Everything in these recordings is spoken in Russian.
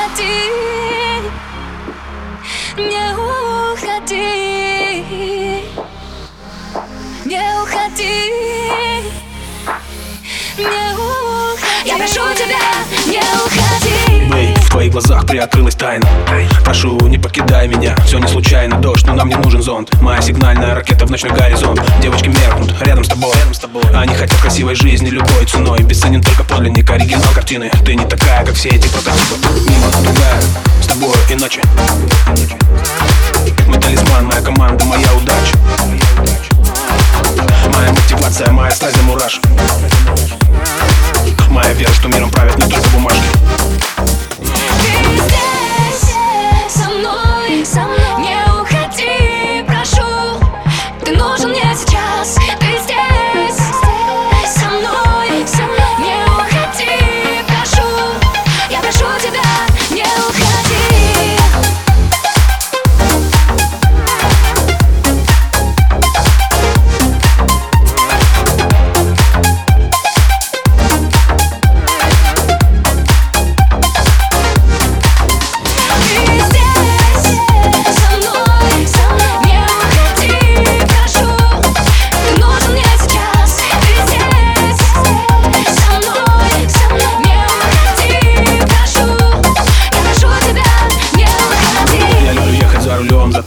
уходи, не уходи, не уходи, не уходи. Я прошу тебя, не уходи. Твоих глазах приоткрылась тайна. Прошу, не покидай меня, все не случайно. Дождь, но нам не нужен зонт Моя сигнальная ракета в ночной горизонт. Девочки меркнут рядом с тобой, рядом с тобой. Они хотят красивой жизни любой ценой. Бесценен только подлинник, оригинал картины. Ты не такая, как все эти прототипы. Мимо другая, с тобой иначе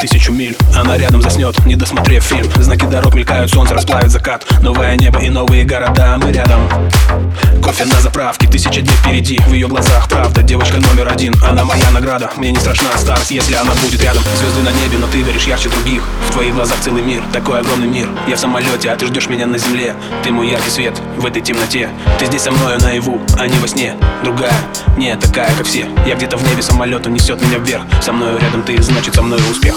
тысячу миль. Она рядом заснет, не досмотрев фильм. Знаки дорог мелькают, солнце расплавит закат. Новое небо и новые города, мы рядом Кофе на заправке, тысяча дней впереди. В ее глазах правда, девочка номер один. Она моя награда, мне не страшна старость Если она будет рядом. Звезды на небе, но ты горишь ярче других. В твоих глазах целый мир, такой огромный мир. Я в самолете, а ты ждешь меня на земле. Ты мой яркий свет в этой темноте. Ты здесь со мною наяву, а не во сне. Другая, не такая, как все. Я где-то в небе, самолет унесет меня вверх. Со мною рядом ты, значит со мной успех